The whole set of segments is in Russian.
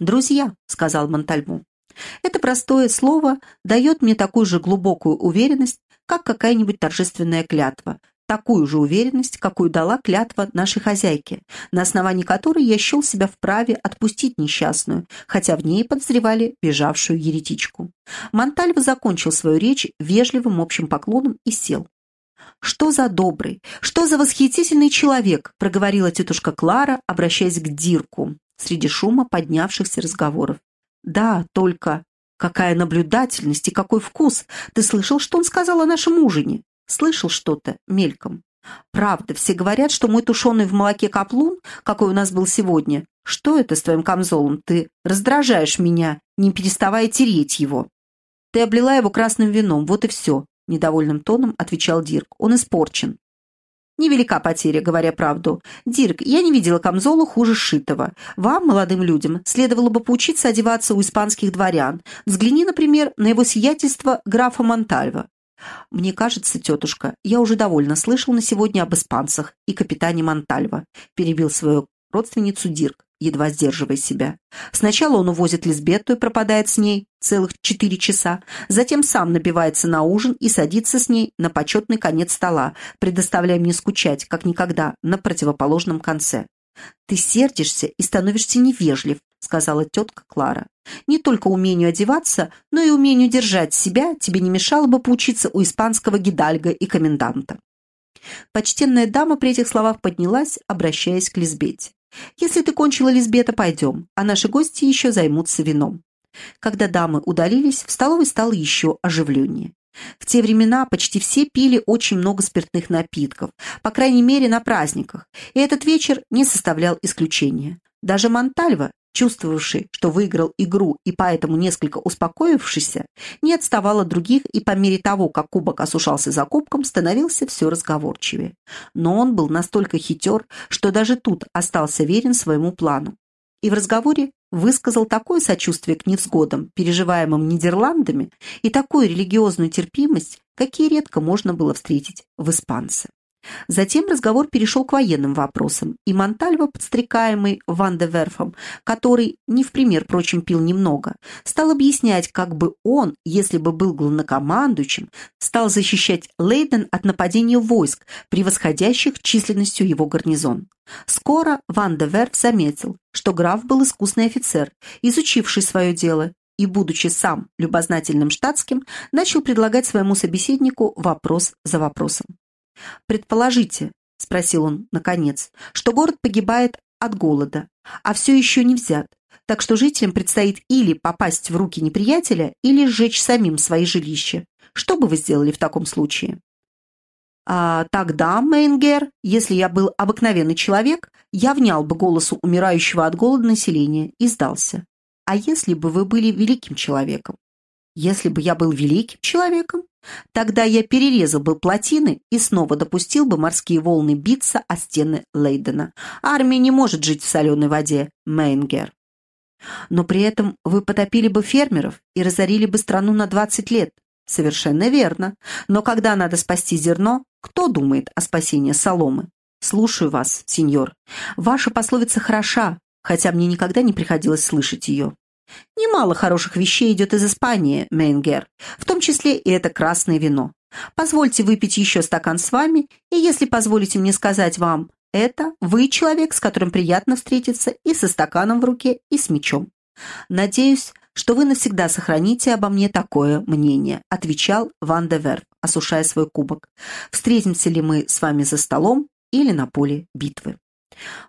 «Друзья», — сказал Монтальму. Это простое слово дает мне такую же глубокую уверенность, как какая-нибудь торжественная клятва, такую же уверенность, какую дала клятва нашей хозяйке, на основании которой я счел себя вправе отпустить несчастную, хотя в ней подозревали бежавшую еретичку. Монтальво закончил свою речь вежливым общим поклоном и сел. «Что за добрый, что за восхитительный человек!» проговорила тетушка Клара, обращаясь к Дирку среди шума поднявшихся разговоров. «Да, только какая наблюдательность и какой вкус! Ты слышал, что он сказал о нашем ужине?» Слышал что-то мельком. Правда, все говорят, что мой тушеный в молоке каплун, какой у нас был сегодня, что это с твоим камзолом? Ты раздражаешь меня, не переставая тереть его. Ты облила его красным вином, вот и все, недовольным тоном отвечал Дирк. Он испорчен. Невелика потеря, говоря правду. Дирк, я не видела камзола хуже сшитого. Вам, молодым людям, следовало бы поучиться одеваться у испанских дворян. Взгляни, например, на его сиятельство графа Монтальва. «Мне кажется, тетушка, я уже довольно слышал на сегодня об испанцах и капитане Монтальво», перебил свою родственницу Дирк, едва сдерживая себя. Сначала он увозит Лизбетту и пропадает с ней целых четыре часа, затем сам набивается на ужин и садится с ней на почетный конец стола, предоставляя мне скучать, как никогда, на противоположном конце. «Ты сердишься и становишься невежлив», — сказала тетка Клара. «Не только умению одеваться, но и умению держать себя тебе не мешало бы поучиться у испанского гидальга и коменданта». Почтенная дама при этих словах поднялась, обращаясь к Лизбете. «Если ты кончила, Лизбета, пойдем, а наши гости еще займутся вином». Когда дамы удалились, в столовой стало еще оживленнее. В те времена почти все пили очень много спиртных напитков, по крайней мере на праздниках, и этот вечер не составлял исключения. Даже Монтальва, чувствовавший, что выиграл игру и поэтому несколько успокоившийся, не отставал от других и по мере того, как кубок осушался за кубком, становился все разговорчивее. Но он был настолько хитер, что даже тут остался верен своему плану. И в разговоре высказал такое сочувствие к невзгодам, переживаемым Нидерландами, и такую религиозную терпимость, какие редко можно было встретить в испанце. Затем разговор перешел к военным вопросам, и Монтальво, подстрекаемый Ван де Верфом, который, не в пример, прочим, пил немного, стал объяснять, как бы он, если бы был главнокомандующим, стал защищать Лейден от нападения войск, превосходящих численностью его гарнизон. Скоро Ван де Верф заметил, что граф был искусный офицер, изучивший свое дело, и, будучи сам любознательным штатским, начал предлагать своему собеседнику вопрос за вопросом. «Предположите», — спросил он, наконец, «что город погибает от голода, а все еще не взят, так что жителям предстоит или попасть в руки неприятеля, или сжечь самим свои жилища. Что бы вы сделали в таком случае?» А тогда, Мейнгер, если я был обыкновенный человек, я внял бы голосу умирающего от голода населения и сдался. А если бы вы были великим человеком? Если бы я был великим человеком, тогда я перерезал бы плотины и снова допустил бы морские волны биться о стены Лейдена. Армия не может жить в соленой воде, Мейнгер. Но при этом вы потопили бы фермеров и разорили бы страну на 20 лет. Совершенно верно. Но когда надо спасти зерно, кто думает о спасении соломы? Слушаю вас, сеньор. Ваша пословица хороша, хотя мне никогда не приходилось слышать ее. Немало хороших вещей идет из Испании, Мейнгер, в том числе и это красное вино. Позвольте выпить еще стакан с вами, и если позволите мне сказать вам, это вы человек, с которым приятно встретиться и со стаканом в руке, и с мечом. Надеюсь, что вы навсегда сохраните обо мне такое мнение», отвечал Ван де Верф, осушая свой кубок. «Встретимся ли мы с вами за столом или на поле битвы?»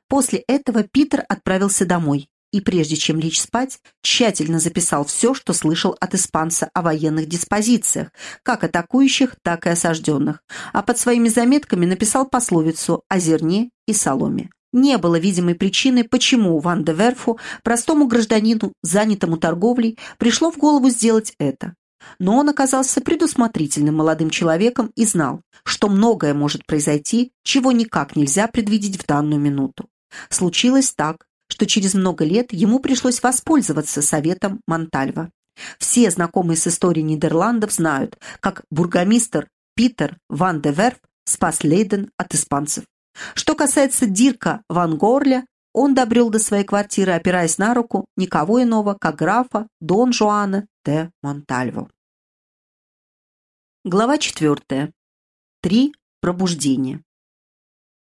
После этого Питер отправился домой, и прежде чем лечь спать, тщательно записал все, что слышал от испанца о военных диспозициях, как атакующих, так и осажденных, а под своими заметками написал пословицу о зерне и соломе. Не было видимой причины, почему Ван де Верфу, простому гражданину, занятому торговлей, пришло в голову сделать это. Но он оказался предусмотрительным молодым человеком и знал, что многое может произойти, чего никак нельзя предвидеть в данную минуту. Случилось так, что через много лет ему пришлось воспользоваться советом Монтальва. Все знакомые с историей Нидерландов знают, как бургомистр Питер ван де Верф спас Лейден от испанцев. Что касается Дирка ван Горля, он добрел до своей квартиры, опираясь на руку никого иного, как графа Дон Жуана де Монтальво. Глава четвертая. Три пробуждения.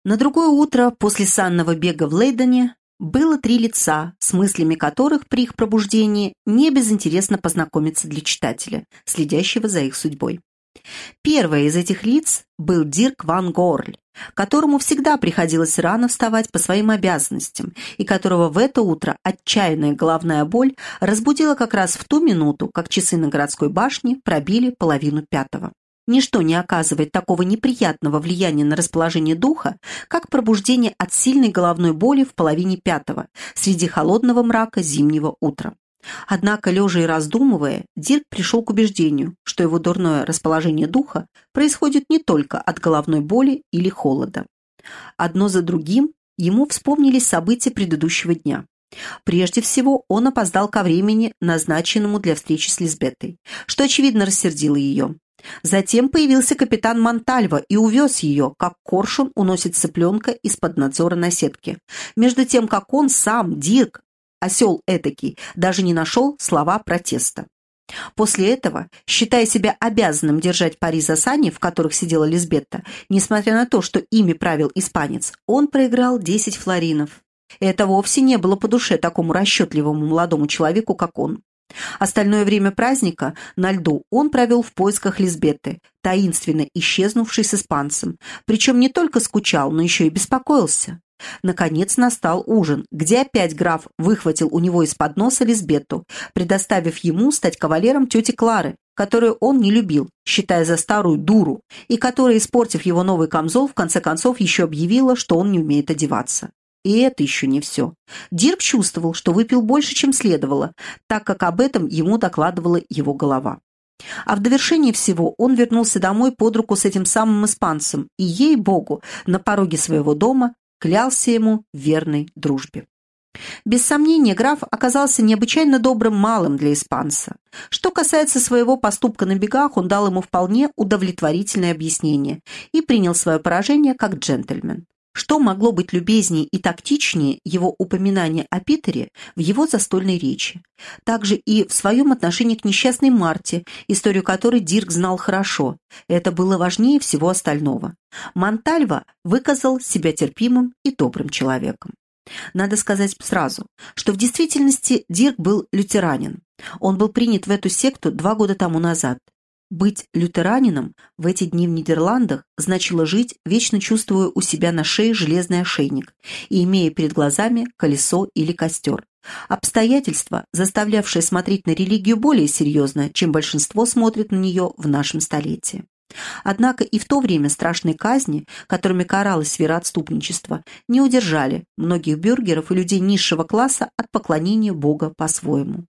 На другое утро после санного бега в Лейдене было три лица, с мыслями которых при их пробуждении не безинтересно познакомиться для читателя, следящего за их судьбой. Первое из этих лиц был Дирк Ван Горль, которому всегда приходилось рано вставать по своим обязанностям, и которого в это утро отчаянная головная боль разбудила как раз в ту минуту, как часы на городской башне пробили половину пятого. Ничто не оказывает такого неприятного влияния на расположение духа, как пробуждение от сильной головной боли в половине пятого, среди холодного мрака зимнего утра. Однако, лежа и раздумывая, Дирк пришел к убеждению, что его дурное расположение духа происходит не только от головной боли или холода. Одно за другим ему вспомнились события предыдущего дня. Прежде всего, он опоздал ко времени, назначенному для встречи с Лизбетой, что, очевидно, рассердило ее. Затем появился капитан Монтальва и увез ее, как коршун уносит цыпленка из-под надзора на сетке. Между тем, как он сам, Дирк, осел этакий, даже не нашел слова протеста. После этого, считая себя обязанным держать пари за сани, в которых сидела Лизбетта, несмотря на то, что ими правил испанец, он проиграл 10 флоринов. Это вовсе не было по душе такому расчетливому молодому человеку, как он. Остальное время праздника на льду он провел в поисках Лизбетты, таинственно исчезнувшей с испанцем, причем не только скучал, но еще и беспокоился. Наконец настал ужин, где опять граф выхватил у него из-под носа Лизбетту, предоставив ему стать кавалером тети Клары, которую он не любил, считая за старую дуру, и которая, испортив его новый камзол, в конце концов еще объявила, что он не умеет одеваться. И это еще не все. Дирк чувствовал, что выпил больше, чем следовало, так как об этом ему докладывала его голова. А в довершении всего он вернулся домой под руку с этим самым испанцем и, ей-богу, на пороге своего дома клялся ему верной дружбе. Без сомнения, граф оказался необычайно добрым малым для испанца. Что касается своего поступка на бегах, он дал ему вполне удовлетворительное объяснение и принял свое поражение как джентльмен. Что могло быть любезнее и тактичнее его упоминания о Питере в его застольной речи? Также и в своем отношении к несчастной Марте, историю которой Дирк знал хорошо. Это было важнее всего остального. Монтальва выказал себя терпимым и добрым человеком. Надо сказать сразу, что в действительности Дирк был лютеранин. Он был принят в эту секту два года тому назад. Быть лютеранином в эти дни в Нидерландах значило жить, вечно чувствуя у себя на шее железный ошейник и имея перед глазами колесо или костер. Обстоятельства, заставлявшие смотреть на религию более серьезно, чем большинство смотрит на нее в нашем столетии. Однако и в то время страшные казни, которыми каралось вероотступничество, не удержали многих бюргеров и людей низшего класса от поклонения Бога по-своему.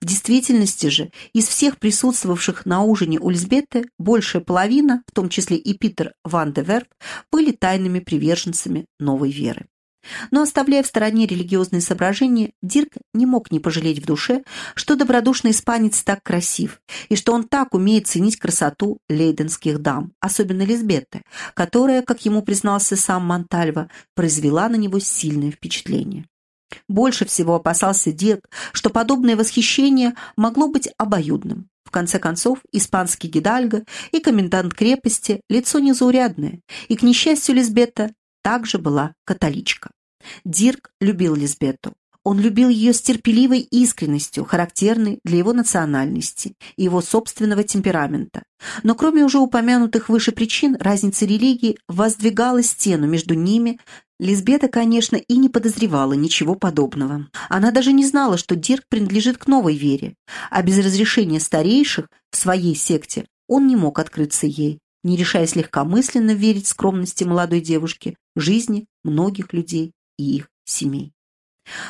В действительности же из всех присутствовавших на ужине у Лизбетты большая половина, в том числе и Питер Ван де Верб, были тайными приверженцами новой веры. Но оставляя в стороне религиозные соображения, Дирк не мог не пожалеть в душе, что добродушный испанец так красив, и что он так умеет ценить красоту лейденских дам, особенно Лизбетты, которая, как ему признался сам Монтальва, произвела на него сильное впечатление. Больше всего опасался Дирк, что подобное восхищение могло быть обоюдным. В конце концов, испанский гидальго и комендант крепости – лицо незаурядное, и, к несчастью, Лизбета также была католичка. Дирк любил Лизбету. Он любил ее с терпеливой искренностью, характерной для его национальности и его собственного темперамента. Но кроме уже упомянутых выше причин, разница религии воздвигала стену между ними, Лизбета, конечно, и не подозревала ничего подобного. Она даже не знала, что Дирк принадлежит к новой вере, а без разрешения старейших в своей секте он не мог открыться ей, не решаясь легкомысленно верить скромности молодой девушки, жизни многих людей и их семей.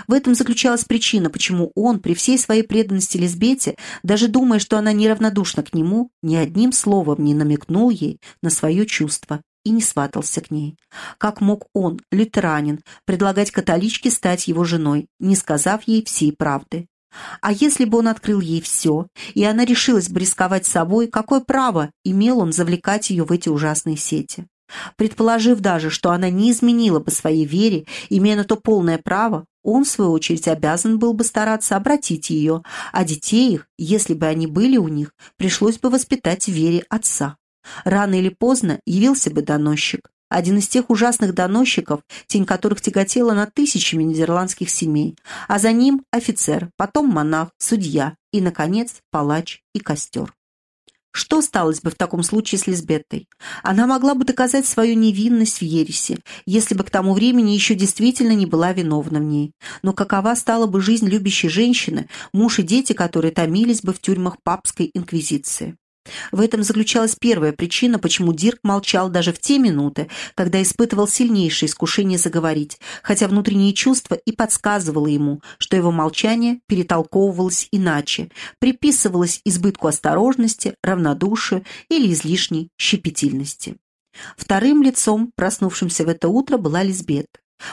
В этом заключалась причина, почему он, при всей своей преданности Лизбете, даже думая, что она неравнодушна к нему, ни одним словом не намекнул ей на свое чувство и не сватался к ней. Как мог он, лютеранин, предлагать католичке стать его женой, не сказав ей всей правды? А если бы он открыл ей все, и она решилась бы рисковать собой, какое право имел он завлекать ее в эти ужасные сети? Предположив даже, что она не изменила бы своей вере, имея на то полное право, он, в свою очередь, обязан был бы стараться обратить ее, а детей их, если бы они были у них, пришлось бы воспитать в вере отца. Рано или поздно явился бы доносчик, один из тех ужасных доносчиков, тень которых тяготела над тысячами нидерландских семей, а за ним офицер, потом монах, судья и, наконец, палач и костер. Что сталось бы в таком случае с Лизбеттой? Она могла бы доказать свою невинность в ересе, если бы к тому времени еще действительно не была виновна в ней. Но какова стала бы жизнь любящей женщины, муж и дети, которые томились бы в тюрьмах папской инквизиции? В этом заключалась первая причина, почему Дирк молчал даже в те минуты, когда испытывал сильнейшее искушение заговорить, хотя внутреннее чувство и подсказывало ему, что его молчание перетолковывалось иначе, приписывалось избытку осторожности, равнодушию или излишней щепетильности. Вторым лицом, проснувшимся в это утро, была Лизбет,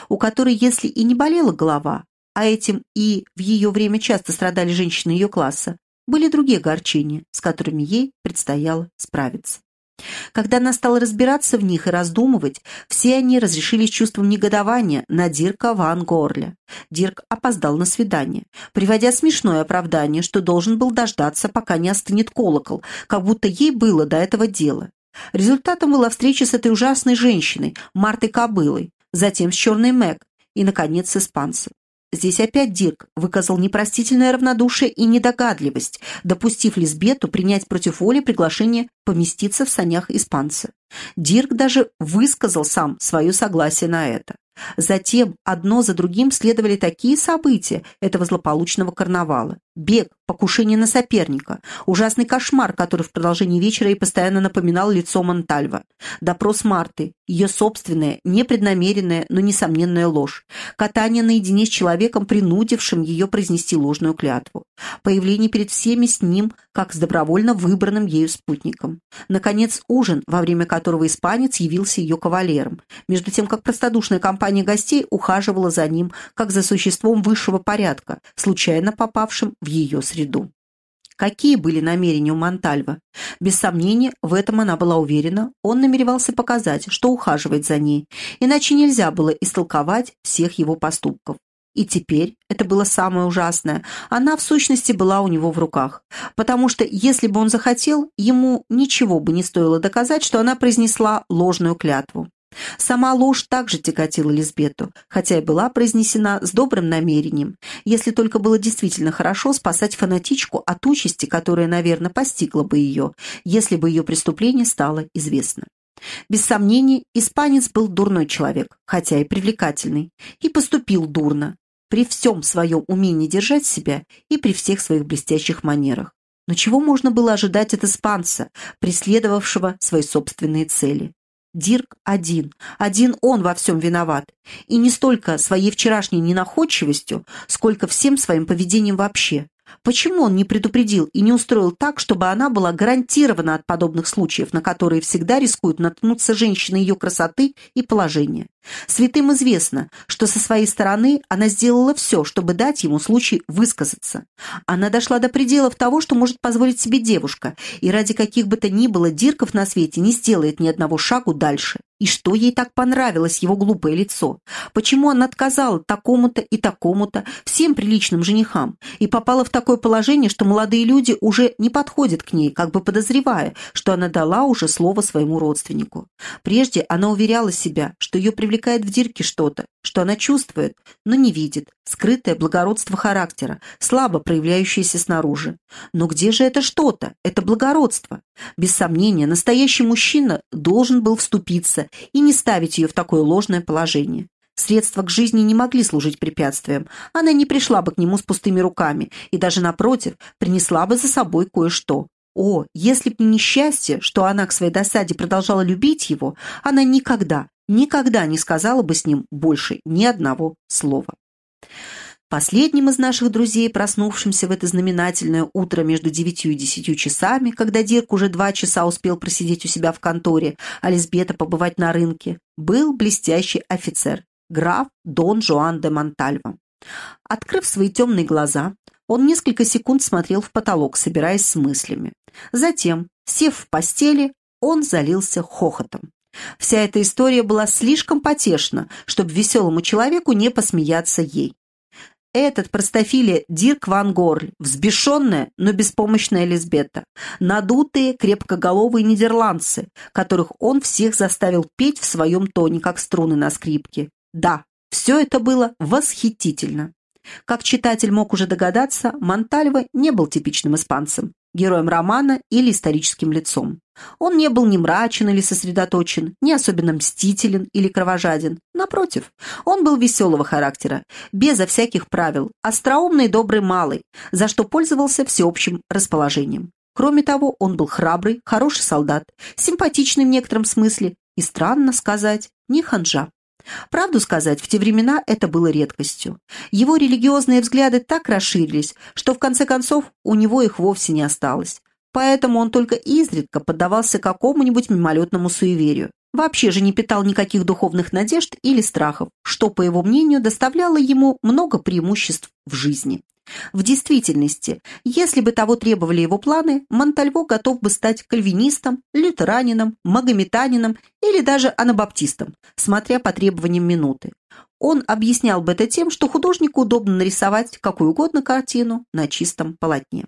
у которой, если и не болела голова, а этим и в ее время часто страдали женщины ее класса, были другие огорчения, с которыми ей предстояло справиться. Когда она стала разбираться в них и раздумывать, все они разрешились чувством негодования на Дирка Ван Горля. Дирк опоздал на свидание, приводя смешное оправдание, что должен был дождаться, пока не остынет колокол, как будто ей было до этого дела. Результатом была встреча с этой ужасной женщиной, Мартой Кобылой, затем с черной Мэг и, наконец, с испанцем. Здесь опять Дирк выказал непростительное равнодушие и недогадливость, допустив Лизбету принять против воли приглашение поместиться в санях испанца. Дирк даже высказал сам свое согласие на это. Затем одно за другим следовали такие события этого злополучного карнавала. Бег, покушение на соперника, ужасный кошмар, который в продолжении вечера и постоянно напоминал лицо Монтальва, допрос Марты, ее собственная, непреднамеренная, но несомненная ложь, катание наедине с человеком, принудившим ее произнести ложную клятву, появление перед всеми с ним, как с добровольно выбранным ею спутником. Наконец, ужин, во время которого испанец явился ее кавалером, между тем, как простодушная компания гостей ухаживала за ним, как за существом высшего порядка, случайно попавшим в ее среду. Какие были намерения у Монтальва? Без сомнения, в этом она была уверена, он намеревался показать, что ухаживает за ней, иначе нельзя было истолковать всех его поступков. И теперь, это было самое ужасное, она в сущности была у него в руках, потому что если бы он захотел, ему ничего бы не стоило доказать, что она произнесла ложную клятву. Сама ложь также тяготила Лизбету, хотя и была произнесена с добрым намерением, если только было действительно хорошо спасать фанатичку от участи, которая, наверное, постигла бы ее, если бы ее преступление стало известно. Без сомнений, испанец был дурной человек, хотя и привлекательный, и поступил дурно, при всем своем умении держать себя и при всех своих блестящих манерах. Но чего можно было ожидать от испанца, преследовавшего свои собственные цели? Дирк один. Один он во всем виноват. И не столько своей вчерашней ненаходчивостью, сколько всем своим поведением вообще. Почему он не предупредил и не устроил так, чтобы она была гарантирована от подобных случаев, на которые всегда рискуют наткнуться женщины ее красоты и положения? Святым известно, что со своей стороны она сделала все, чтобы дать ему случай высказаться. Она дошла до пределов того, что может позволить себе девушка, и ради каких бы то ни было дирков на свете не сделает ни одного шагу дальше. И что ей так понравилось его глупое лицо? Почему она отказала такому-то и такому-то, всем приличным женихам, и попала в такое положение, что молодые люди уже не подходят к ней, как бы подозревая, что она дала уже слово своему родственнику. Прежде она уверяла себя, что ее привлекает в Дирке что-то, что она чувствует, но не видит, скрытое благородство характера, слабо проявляющееся снаружи. Но где же это что-то, это благородство? Без сомнения, настоящий мужчина должен был вступиться и не ставить ее в такое ложное положение. Средства к жизни не могли служить препятствием. Она не пришла бы к нему с пустыми руками и даже, напротив, принесла бы за собой кое-что. О, если б не несчастье, что она к своей досаде продолжала любить его, она никогда, никогда не сказала бы с ним больше ни одного слова. Последним из наших друзей, проснувшимся в это знаменательное утро между девятью и десятью часами, когда Дирк уже два часа успел просидеть у себя в конторе, а Лизбета побывать на рынке, был блестящий офицер, граф Дон Жуан де Монтальво. Открыв свои темные глаза, он несколько секунд смотрел в потолок, собираясь с мыслями. Затем, сев в постели, он залился хохотом. Вся эта история была слишком потешна, чтобы веселому человеку не посмеяться ей. Этот простофилия Дирк Ван Горль, взбешенная, но беспомощная Лизбета, надутые, крепкоголовые нидерландцы, которых он всех заставил петь в своем тоне, как струны на скрипке. Да, все это было восхитительно. Как читатель мог уже догадаться, Монтальво не был типичным испанцем, героем романа или историческим лицом. Он не был ни мрачен или сосредоточен, ни особенно мстителен или кровожаден. Напротив, он был веселого характера, безо всяких правил, остроумный и добрый малый, за что пользовался всеобщим расположением. Кроме того, он был храбрый, хороший солдат, симпатичный в некотором смысле и, странно сказать, не ханжа. Правду сказать, в те времена это было редкостью. Его религиозные взгляды так расширились, что в конце концов у него их вовсе не осталось. Поэтому он только изредка поддавался какому-нибудь мимолетному суеверию. Вообще же не питал никаких духовных надежд или страхов, что, по его мнению, доставляло ему много преимуществ в жизни. В действительности, если бы того требовали его планы, Монтальво готов бы стать кальвинистом, лютеранином, магометанином или даже анабаптистом, смотря по требованиям минуты. Он объяснял бы это тем, что художнику удобно нарисовать какую угодно картину на чистом полотне.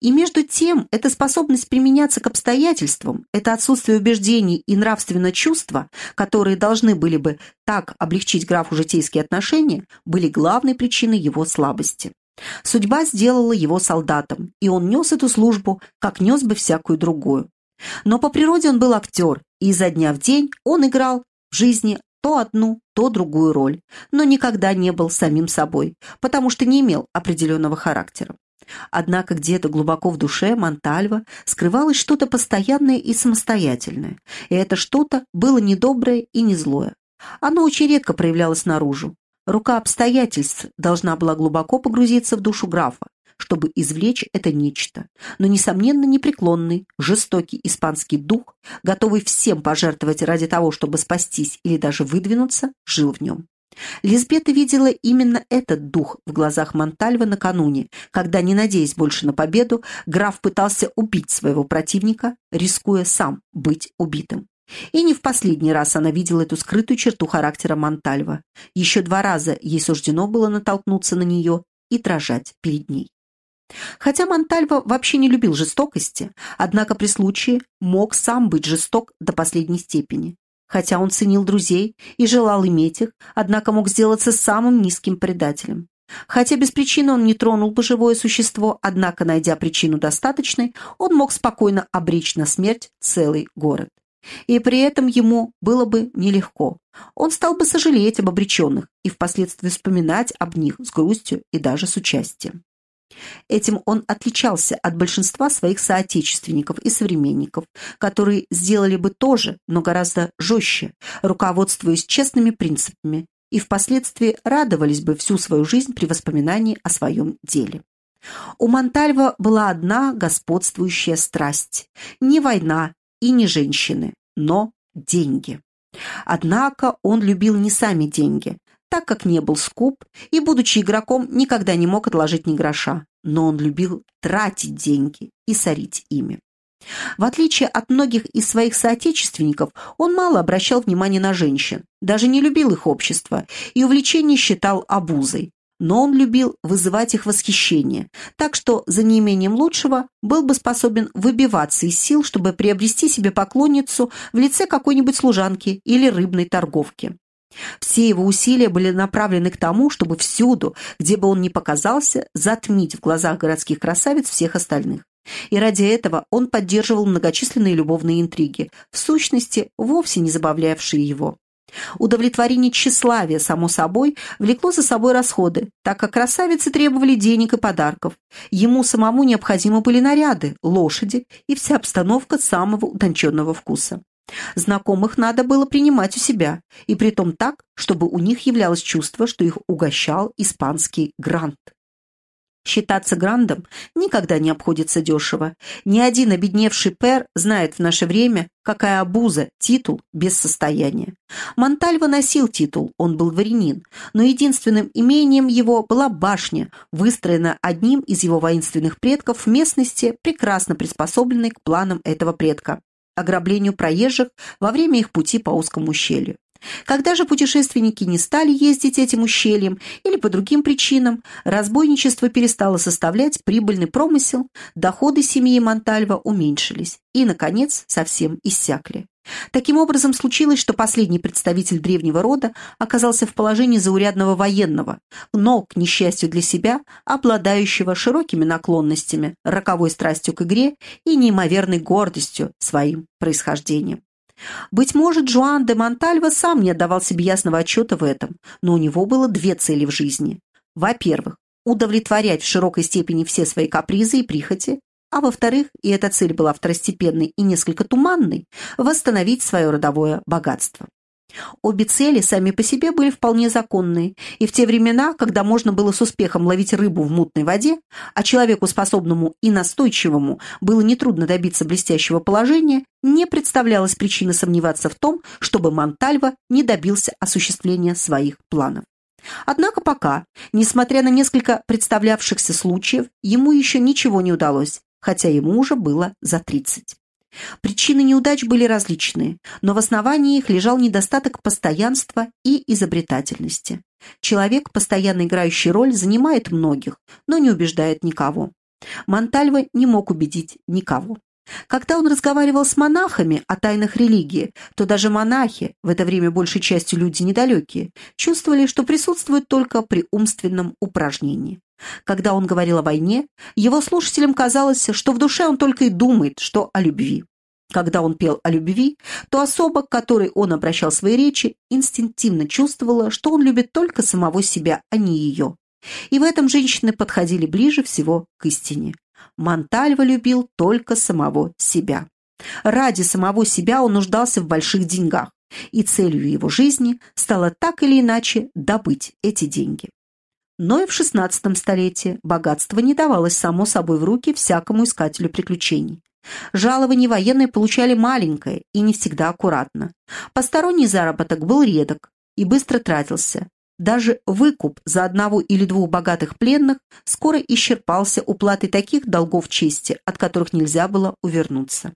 И между тем, эта способность применяться к обстоятельствам, это отсутствие убеждений и нравственного чувства, которые должны были бы так облегчить графу житейские отношения, были главной причиной его слабости. Судьба сделала его солдатом, и он нес эту службу, как нес бы всякую другую. Но по природе он был актер, и изо дня в день он играл в жизни то одну, то другую роль, но никогда не был самим собой, потому что не имел определенного характера. Однако где-то глубоко в душе Монтальва скрывалось что-то постоянное и самостоятельное, и это что-то было не доброе и не злое. Оно очень редко проявлялось наружу. Рука обстоятельств должна была глубоко погрузиться в душу графа, чтобы извлечь это нечто, но, несомненно, непреклонный, жестокий испанский дух, готовый всем пожертвовать ради того, чтобы спастись или даже выдвинуться, жил в нем. Лизбета видела именно этот дух в глазах Монтальва накануне, когда, не надеясь больше на победу, граф пытался убить своего противника, рискуя сам быть убитым. И не в последний раз она видела эту скрытую черту характера Монтальва. Еще два раза ей суждено было натолкнуться на нее и дрожать перед ней. Хотя Монтальво вообще не любил жестокости, однако при случае мог сам быть жесток до последней степени. Хотя он ценил друзей и желал иметь их, однако мог сделаться самым низким предателем. Хотя без причины он не тронул бы живое существо, однако, найдя причину достаточной, он мог спокойно обречь на смерть целый город. И при этом ему было бы нелегко. Он стал бы сожалеть об обреченных и впоследствии вспоминать об них с грустью и даже с участием. Этим он отличался от большинства своих соотечественников и современников, которые сделали бы то же, но гораздо жестче, руководствуясь честными принципами, и впоследствии радовались бы всю свою жизнь при воспоминании о своем деле. У Монтальва была одна господствующая страсть – не война и не женщины, но деньги. Однако он любил не сами деньги, так как не был скуп и, будучи игроком, никогда не мог отложить ни гроша, но он любил тратить деньги и сорить ими. В отличие от многих из своих соотечественников, он мало обращал внимания на женщин, даже не любил их общество и увлечение считал обузой. Но он любил вызывать их восхищение, так что за неимением лучшего был бы способен выбиваться из сил, чтобы приобрести себе поклонницу в лице какой-нибудь служанки или рыбной торговки. Все его усилия были направлены к тому, чтобы всюду, где бы он ни показался, затмить в глазах городских красавиц всех остальных. И ради этого он поддерживал многочисленные любовные интриги, в сущности, вовсе не забавлявшие его. Удовлетворение тщеславия, само собой, влекло за собой расходы, так как красавицы требовали денег и подарков. Ему самому необходимы были наряды, лошади и вся обстановка самого утонченного вкуса. Знакомых надо было принимать у себя, и притом так, чтобы у них являлось чувство, что их угощал испанский грант. Считаться грандом никогда не обходится дешево. Ни один обедневший пэр знает в наше время, какая обуза титул без состояния. Монтальво носил титул, он был дворянин, но единственным имением его была башня, выстроена одним из его воинственных предков в местности, прекрасно приспособленной к планам этого предка ограблению проезжих во время их пути по узкому ущелью. Когда же путешественники не стали ездить этим ущельем или по другим причинам, разбойничество перестало составлять прибыльный промысел, доходы семьи Монтальва уменьшились и, наконец, совсем иссякли. Таким образом, случилось, что последний представитель древнего рода оказался в положении заурядного военного, но, к несчастью для себя, обладающего широкими наклонностями, роковой страстью к игре и неимоверной гордостью своим происхождением. Быть может, Жуан де Монтальво сам не отдавал себе ясного отчета в этом, но у него было две цели в жизни. Во-первых, удовлетворять в широкой степени все свои капризы и прихоти, а во-вторых, и эта цель была второстепенной и несколько туманной, восстановить свое родовое богатство. Обе цели сами по себе были вполне законные, и в те времена, когда можно было с успехом ловить рыбу в мутной воде, а человеку способному и настойчивому было нетрудно добиться блестящего положения, не представлялось причины сомневаться в том, чтобы Монтальва не добился осуществления своих планов. Однако пока, несмотря на несколько представлявшихся случаев, ему еще ничего не удалось, хотя ему уже было за тридцать. Причины неудач были различные, но в основании их лежал недостаток постоянства и изобретательности. Человек, постоянно играющий роль, занимает многих, но не убеждает никого. Монтальво не мог убедить никого. Когда он разговаривал с монахами о тайнах религии, то даже монахи, в это время большей частью люди недалекие, чувствовали, что присутствуют только при умственном упражнении. Когда он говорил о войне, его слушателям казалось, что в душе он только и думает, что о любви. Когда он пел о любви, то особа, к которой он обращал свои речи, инстинктивно чувствовала, что он любит только самого себя, а не ее. И в этом женщины подходили ближе всего к истине. Монтальва любил только самого себя. Ради самого себя он нуждался в больших деньгах, и целью его жизни стало так или иначе добыть эти деньги. Но и в XVI столетии богатство не давалось само собой в руки всякому искателю приключений. Жалование военные получали маленькое и не всегда аккуратно. Посторонний заработок был редок и быстро тратился. Даже выкуп за одного или двух богатых пленных скоро исчерпался уплатой таких долгов чести, от которых нельзя было увернуться.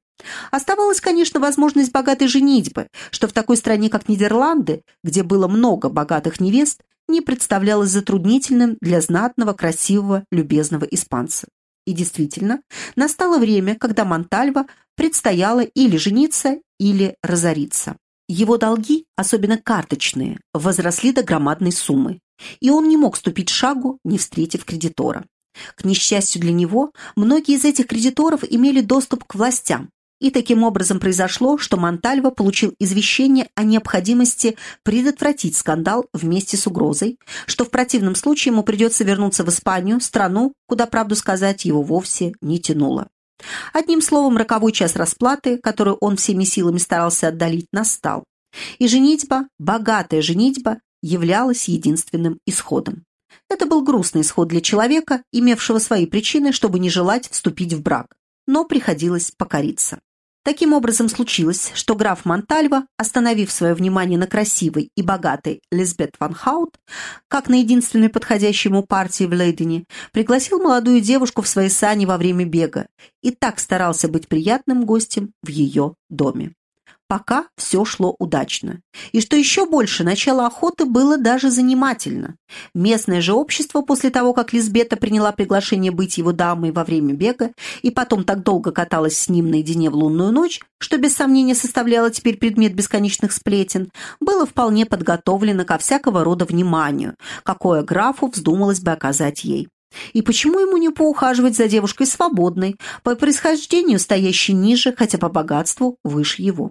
Оставалась, конечно, возможность богатой женитьбы, что в такой стране, как Нидерланды, где было много богатых невест, не представлялось затруднительным для знатного, красивого, любезного испанца. И действительно, настало время, когда Монтальво предстояло или жениться, или разориться. Его долги, особенно карточные, возросли до громадной суммы, и он не мог ступить шагу, не встретив кредитора. К несчастью для него, многие из этих кредиторов имели доступ к властям, и таким образом произошло, что Монтальво получил извещение о необходимости предотвратить скандал вместе с угрозой, что в противном случае ему придется вернуться в Испанию, страну, куда, правду сказать, его вовсе не тянуло. Одним словом, роковой час расплаты, которую он всеми силами старался отдалить, настал. И женитьба, богатая женитьба, являлась единственным исходом. Это был грустный исход для человека, имевшего свои причины, чтобы не желать вступить в брак, но приходилось покориться. Таким образом случилось, что граф Монтальва, остановив свое внимание на красивой и богатой Лизбет Ван Хаут, как на единственной подходящей ему партии в Лейдене, пригласил молодую девушку в свои сани во время бега и так старался быть приятным гостем в ее доме. Пока все шло удачно. И что еще больше, начало охоты было даже занимательно. Местное же общество после того, как Лизбета приняла приглашение быть его дамой во время бега и потом так долго каталась с ним наедине в лунную ночь, что без сомнения составляло теперь предмет бесконечных сплетен, было вполне подготовлено ко всякого рода вниманию, какое графу вздумалось бы оказать ей. И почему ему не поухаживать за девушкой свободной, по происхождению стоящей ниже, хотя по богатству выше его?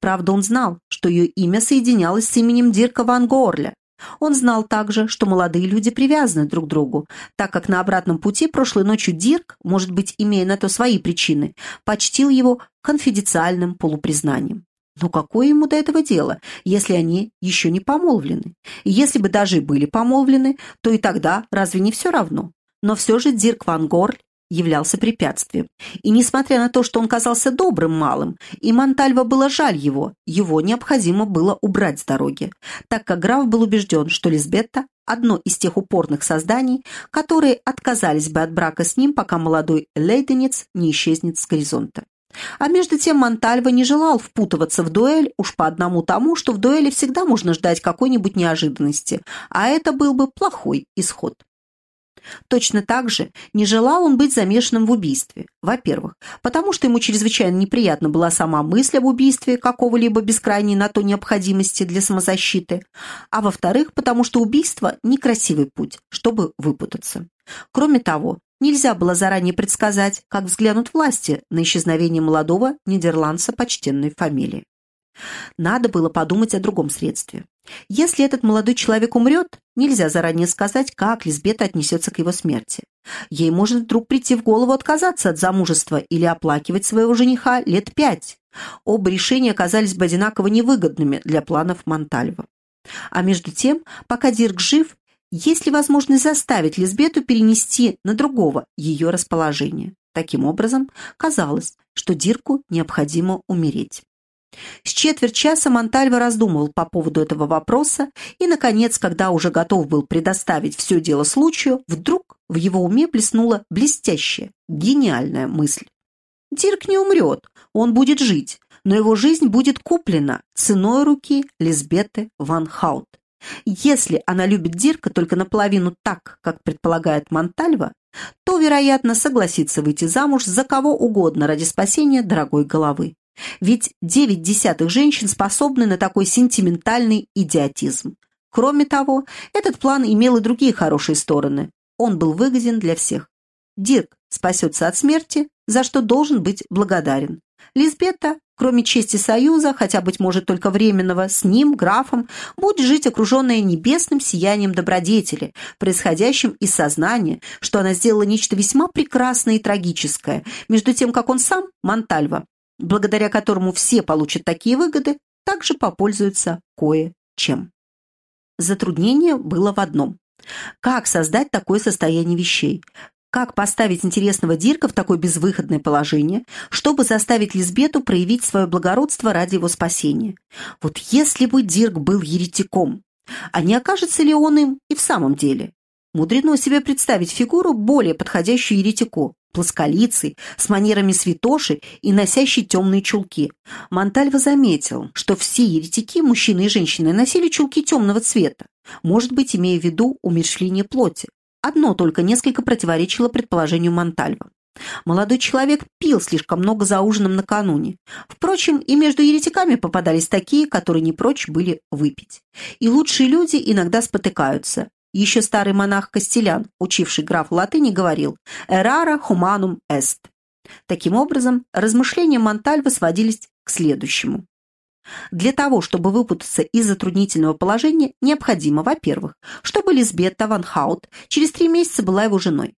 Правда, он знал, что ее имя соединялось с именем Дирка Ван Горля. Он знал также, что молодые люди привязаны друг к другу, так как на обратном пути прошлой ночью Дирк, может быть, имея на то свои причины, почтил его конфиденциальным полупризнанием. Но какое ему до этого дело, если они еще не помолвлены? И если бы даже были помолвлены, то и тогда разве не все равно? Но все же Дирк Ван Горль являлся препятствием. И несмотря на то, что он казался добрым малым, и Монтальво было жаль его, его необходимо было убрать с дороги, так как граф был убежден, что Лизбетта – одно из тех упорных созданий, которые отказались бы от брака с ним, пока молодой лейденец не исчезнет с горизонта. А между тем Монтальва не желал впутываться в дуэль уж по одному тому, что в дуэли всегда можно ждать какой-нибудь неожиданности, а это был бы плохой исход. Точно так же не желал он быть замешанным в убийстве. Во-первых, потому что ему чрезвычайно неприятна была сама мысль об убийстве какого-либо без крайней на то необходимости для самозащиты, а во-вторых, потому что убийство – некрасивый путь, чтобы выпутаться. Кроме того, нельзя было заранее предсказать, как взглянут власти на исчезновение молодого нидерландца почтенной фамилии. Надо было подумать о другом средстве. Если этот молодой человек умрет, нельзя заранее сказать, как Лизбета отнесется к его смерти. Ей может вдруг прийти в голову отказаться от замужества или оплакивать своего жениха лет пять. Оба решения оказались бы одинаково невыгодными для планов Монтальва. А между тем, пока Дирк жив, есть ли возможность заставить Лизбету перенести на другого ее расположение? Таким образом, казалось, что Дирку необходимо умереть. С четверть часа Монтальво раздумывал по поводу этого вопроса, и, наконец, когда уже готов был предоставить все дело случаю, вдруг в его уме блеснула блестящая, гениальная мысль. Дирк не умрет, он будет жить, но его жизнь будет куплена ценой руки Лизбеты Ван Хаут. Если она любит Дирка только наполовину так, как предполагает Монтальва, то, вероятно, согласится выйти замуж за кого угодно ради спасения дорогой головы. Ведь девять десятых женщин способны на такой сентиментальный идиотизм. Кроме того, этот план имел и другие хорошие стороны. Он был выгоден для всех. Дирк спасется от смерти, за что должен быть благодарен. Лизбета, кроме чести союза, хотя, быть может, только временного, с ним, графом, будет жить окруженная небесным сиянием добродетели, происходящим из сознания, что она сделала нечто весьма прекрасное и трагическое, между тем, как он сам, Монтальва, благодаря которому все получат такие выгоды, также попользуются кое-чем. Затруднение было в одном. Как создать такое состояние вещей? Как поставить интересного Дирка в такое безвыходное положение, чтобы заставить Лизбету проявить свое благородство ради его спасения? Вот если бы Дирк был еретиком, а не окажется ли он им и в самом деле? Мудрено себе представить фигуру, более подходящую еретику, плосколицый, с манерами святоши и носящий темные чулки. Монтальва заметил, что все еретики, мужчины и женщины, носили чулки темного цвета, может быть, имея в виду умершление плоти. Одно только несколько противоречило предположению Монтальва. Молодой человек пил слишком много за ужином накануне. Впрочем, и между еретиками попадались такие, которые не прочь были выпить. И лучшие люди иногда спотыкаются, еще старый монах Костелян, учивший граф латыни, говорил «errara humanum est». Таким образом, размышления Монтальва сводились к следующему. Для того, чтобы выпутаться из затруднительного положения, необходимо, во-первых, чтобы Лизбетта Ван Хаут через три месяца была его женой.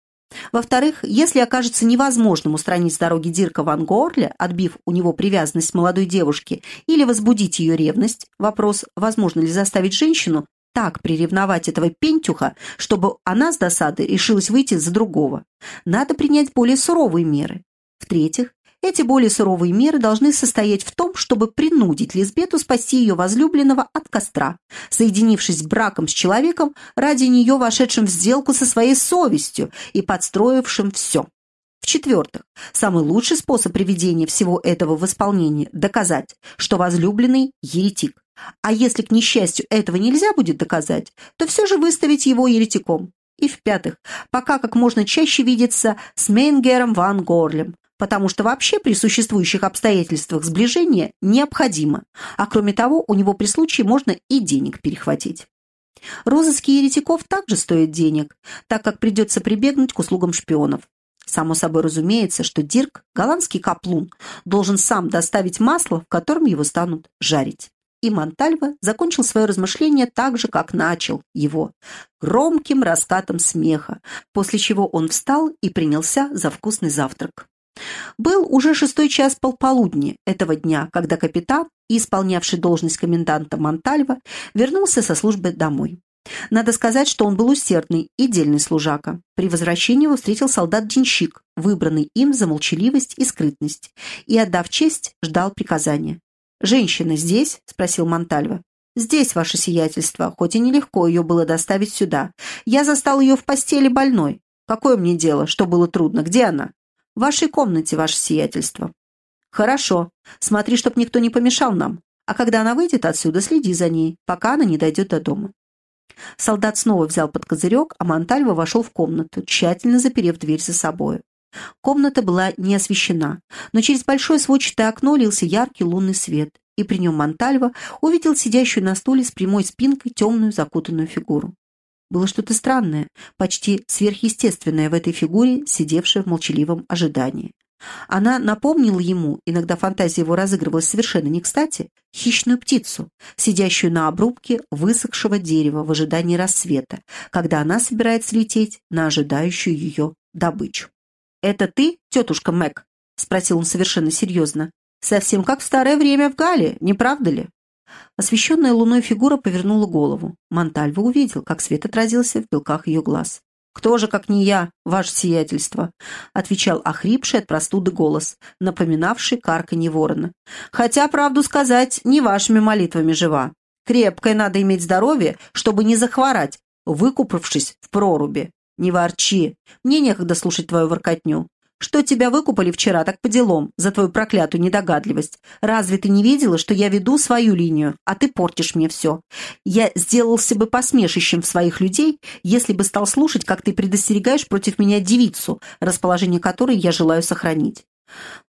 Во-вторых, если окажется невозможным устранить с дороги Дирка Ван Горля, отбив у него привязанность молодой девушки, или возбудить ее ревность, вопрос, возможно ли заставить женщину так приревновать этого пентюха, чтобы она с досады решилась выйти за другого. Надо принять более суровые меры. В-третьих, эти более суровые меры должны состоять в том, чтобы принудить Лизбету спасти ее возлюбленного от костра, соединившись браком с человеком, ради нее вошедшим в сделку со своей совестью и подстроившим все. В-четвертых, самый лучший способ приведения всего этого в исполнение – доказать, что возлюбленный – еретик. А если, к несчастью, этого нельзя будет доказать, то все же выставить его еретиком. И в-пятых, пока как можно чаще видеться с Мейнгером Ван Горлем, потому что вообще при существующих обстоятельствах сближение необходимо, а кроме того, у него при случае можно и денег перехватить. Розыски еретиков также стоят денег, так как придется прибегнуть к услугам шпионов. Само собой разумеется, что Дирк, голландский каплун, должен сам доставить масло, в котором его станут жарить. И Монтальва закончил свое размышление так же, как начал его, громким раскатом смеха, после чего он встал и принялся за вкусный завтрак. Был уже шестой час полполудни этого дня, когда капитан, исполнявший должность коменданта Монтальва, вернулся со службы домой. Надо сказать, что он был усердный и дельный служака. При возвращении его встретил солдат-денщик, выбранный им за молчаливость и скрытность, и, отдав честь, ждал приказания. «Женщина здесь?» – спросил Монтальва. «Здесь, ваше сиятельство, хоть и нелегко ее было доставить сюда. Я застал ее в постели больной. Какое мне дело, что было трудно? Где она?» «В вашей комнате, ваше сиятельство». «Хорошо. Смотри, чтоб никто не помешал нам. А когда она выйдет отсюда, следи за ней, пока она не дойдет до дома». Солдат снова взял под козырек, а Монтальво вошел в комнату, тщательно заперев дверь за собой. Комната была не освещена, но через большое сводчатое окно лился яркий лунный свет, и при нем Монтальво увидел сидящую на стуле с прямой спинкой темную закутанную фигуру. Было что-то странное, почти сверхъестественное в этой фигуре, сидевшей в молчаливом ожидании. Она напомнила ему, иногда фантазия его разыгрывалась совершенно не кстати, хищную птицу, сидящую на обрубке высохшего дерева в ожидании рассвета, когда она собирается лететь на ожидающую ее добычу. «Это ты, тетушка Мэг?» — спросил он совершенно серьезно. «Совсем как в старое время в Гале, не правда ли?» Освещенная луной фигура повернула голову. Монтальво увидел, как свет отразился в белках ее глаз. «Кто же, как не я, ваше сиятельство?» — отвечал охрипший от простуды голос, напоминавший карканье ворона. «Хотя, правду сказать, не вашими молитвами жива. Крепкое надо иметь здоровье, чтобы не захворать, выкупавшись в проруби. Не ворчи, мне некогда слушать твою воркотню. Что тебя выкупали вчера, так по делам, за твою проклятую недогадливость. Разве ты не видела, что я веду свою линию, а ты портишь мне все? Я сделался бы посмешищем в своих людей, если бы стал слушать, как ты предостерегаешь против меня девицу, расположение которой я желаю сохранить.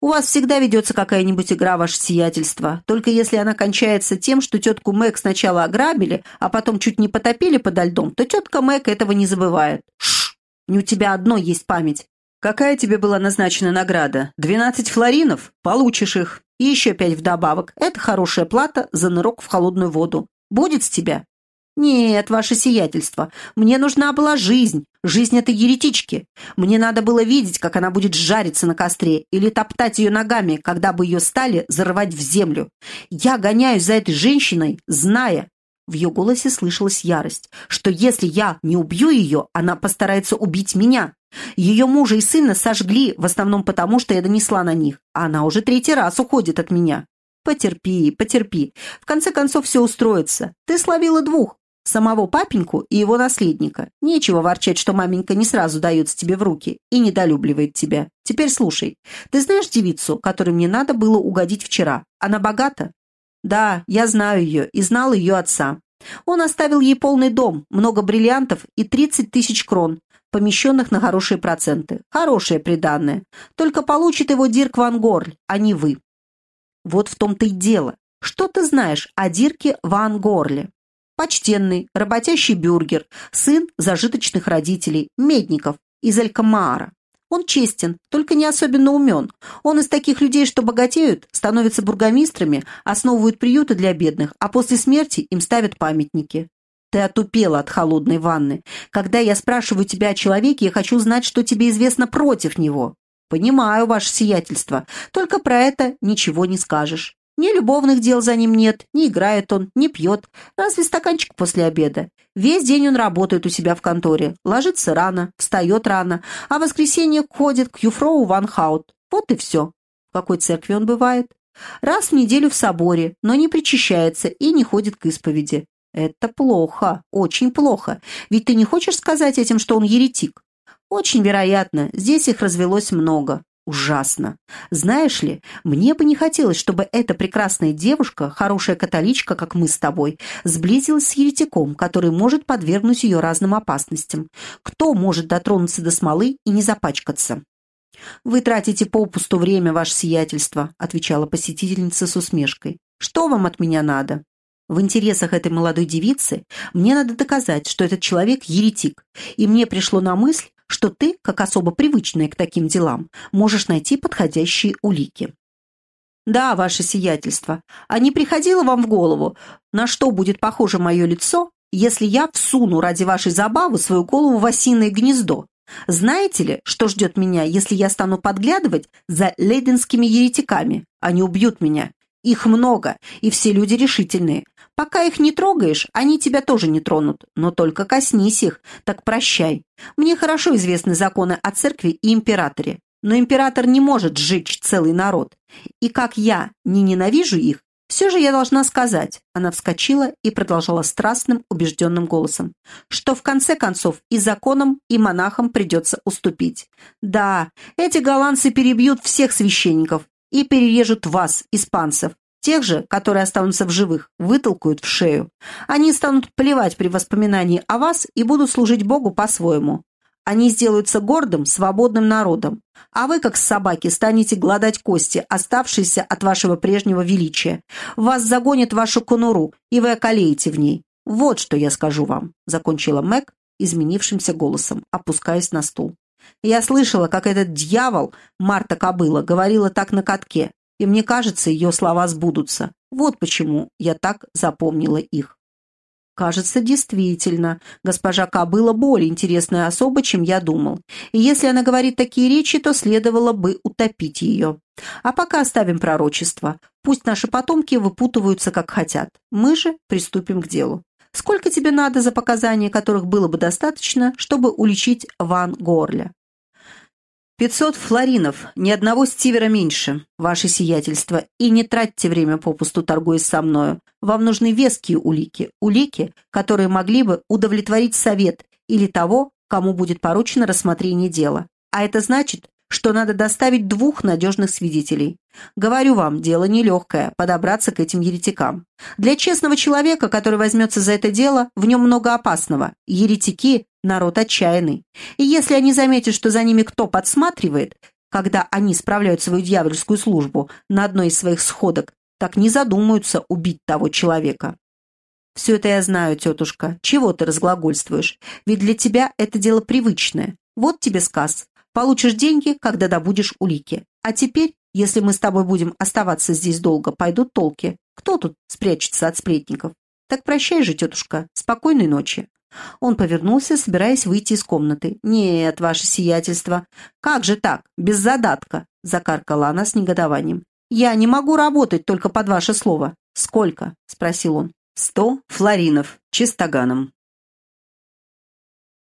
У вас всегда ведется какая-нибудь игра, ваше сиятельство, только если она кончается тем, что тетку Мэг сначала ограбили, а потом чуть не потопили подо льдом, то тетка Мэг этого не забывает. Шш! Не у тебя одно есть память. «Какая тебе была назначена награда? Двенадцать флоринов? Получишь их. И еще пять вдобавок. Это хорошая плата за нырок в холодную воду. Будет с тебя?» «Нет, ваше сиятельство, мне нужна была жизнь, жизнь этой еретички. Мне надо было видеть, как она будет жариться на костре или топтать ее ногами, когда бы ее стали зарывать в землю. Я гоняюсь за этой женщиной, зная, в ее голосе слышалась ярость, что если я не убью ее, она постарается убить меня. Ее мужа и сына сожгли, в основном потому, что я донесла на них, а она уже третий раз уходит от меня. Потерпи, потерпи. В конце концов все устроится. Ты словила двух. Самого папеньку и его наследника. Нечего ворчать, что маменька не сразу дается тебе в руки и недолюбливает тебя. Теперь слушай. Ты знаешь девицу, которой мне надо было угодить вчера? Она богата? Да, я знаю ее и знал ее отца. Он оставил ей полный дом, много бриллиантов и 30 тысяч крон, помещенных на хорошие проценты. Хорошее приданное. Только получит его Дирк Ван Горль, а не вы. Вот в том-то и дело. Что ты знаешь о Дирке Ван Горле? Почтенный, работящий бюргер, сын зажиточных родителей, медников из Элькамаара. Он честен, только не особенно умен. Он из таких людей, что богатеют, становятся бургомистрами, основывают приюты для бедных, а после смерти им ставят памятники. Ты отупела от холодной ванны. Когда я спрашиваю тебя о человеке, я хочу знать, что тебе известно против него. Понимаю, ваше сиятельство, только про это ничего не скажешь. Ни любовных дел за ним нет, не играет он, не пьет, разве стаканчик после обеда. Весь день он работает у себя в конторе, ложится рано, встает рано, а в воскресенье ходит к Юфроу Ван Хаут. Вот и все. В какой церкви он бывает? Раз в неделю в соборе, но не причащается и не ходит к исповеди. Это плохо, очень плохо. Ведь ты не хочешь сказать этим, что он еретик? Очень вероятно, здесь их развелось много. Ужасно. Знаешь ли, мне бы не хотелось, чтобы эта прекрасная девушка, хорошая католичка, как мы с тобой, сблизилась с еретиком, который может подвергнуть ее разным опасностям. Кто может дотронуться до смолы и не запачкаться? «Вы тратите попусту время, ваше сиятельство», отвечала посетительница с усмешкой. «Что вам от меня надо?» В интересах этой молодой девицы мне надо доказать, что этот человек еретик, и мне пришло на мысль, что ты, как особо привычная к таким делам, можешь найти подходящие улики. Да, ваше сиятельство, а не приходило вам в голову, на что будет похоже мое лицо, если я всуну ради вашей забавы свою голову в осиное гнездо? Знаете ли, что ждет меня, если я стану подглядывать за лейденскими еретиками? Они убьют меня. Их много, и все люди решительные. Пока их не трогаешь, они тебя тоже не тронут, но только коснись их, так прощай. Мне хорошо известны законы о церкви и императоре, но император не может сжечь целый народ. И как я не ненавижу их, все же я должна сказать, она вскочила и продолжала страстным, убежденным голосом, что в конце концов и законам, и монахам придется уступить. Да, эти голландцы перебьют всех священников, и перережут вас, испанцев. Тех же, которые останутся в живых, вытолкают в шею. Они станут плевать при воспоминании о вас и будут служить Богу по-своему. Они сделаются гордым, свободным народом. А вы, как собаки, станете гладать кости, оставшиеся от вашего прежнего величия. Вас загонят в вашу конуру, и вы околеете в ней. Вот что я скажу вам», — закончила Мэг изменившимся голосом, опускаясь на стул. «Я слышала, как этот дьявол, Марта Кобыла, говорила так на катке, и мне кажется, ее слова сбудутся. Вот почему я так запомнила их». Кажется, действительно, госпожа Кобыла более интересная особа, чем я думал. И если она говорит такие речи, то следовало бы утопить ее. А пока оставим пророчество. Пусть наши потомки выпутываются, как хотят. Мы же приступим к делу. Сколько тебе надо за показания, которых было бы достаточно, чтобы уличить Ван Горля? «Пятьсот флоринов, ни одного стивера меньше, ваше сиятельство, и не тратьте время попусту, торгуясь со мною. Вам нужны веские улики, улики, которые могли бы удовлетворить совет или того, кому будет поручено рассмотрение дела. А это значит, что надо доставить двух надежных свидетелей. Говорю вам, дело нелегкое – подобраться к этим еретикам. Для честного человека, который возьмется за это дело, в нем много опасного. Еретики – народ отчаянный. И если они заметят, что за ними кто подсматривает, когда они справляют свою дьявольскую службу на одной из своих сходок, так не задумаются убить того человека. «Все это я знаю, тетушка. Чего ты разглагольствуешь? Ведь для тебя это дело привычное. Вот тебе сказ. Получишь деньги, когда добудешь улики. А теперь, если мы с тобой будем оставаться здесь долго, пойдут толки. Кто тут спрячется от сплетников? Так прощай же, тетушка. Спокойной ночи». Он повернулся, собираясь выйти из комнаты. «Нет, ваше сиятельство. Как же так? Без задатка!» — закаркала она с негодованием. «Я не могу работать только под ваше слово». «Сколько?» — спросил он. «Сто флоринов, чистоганом».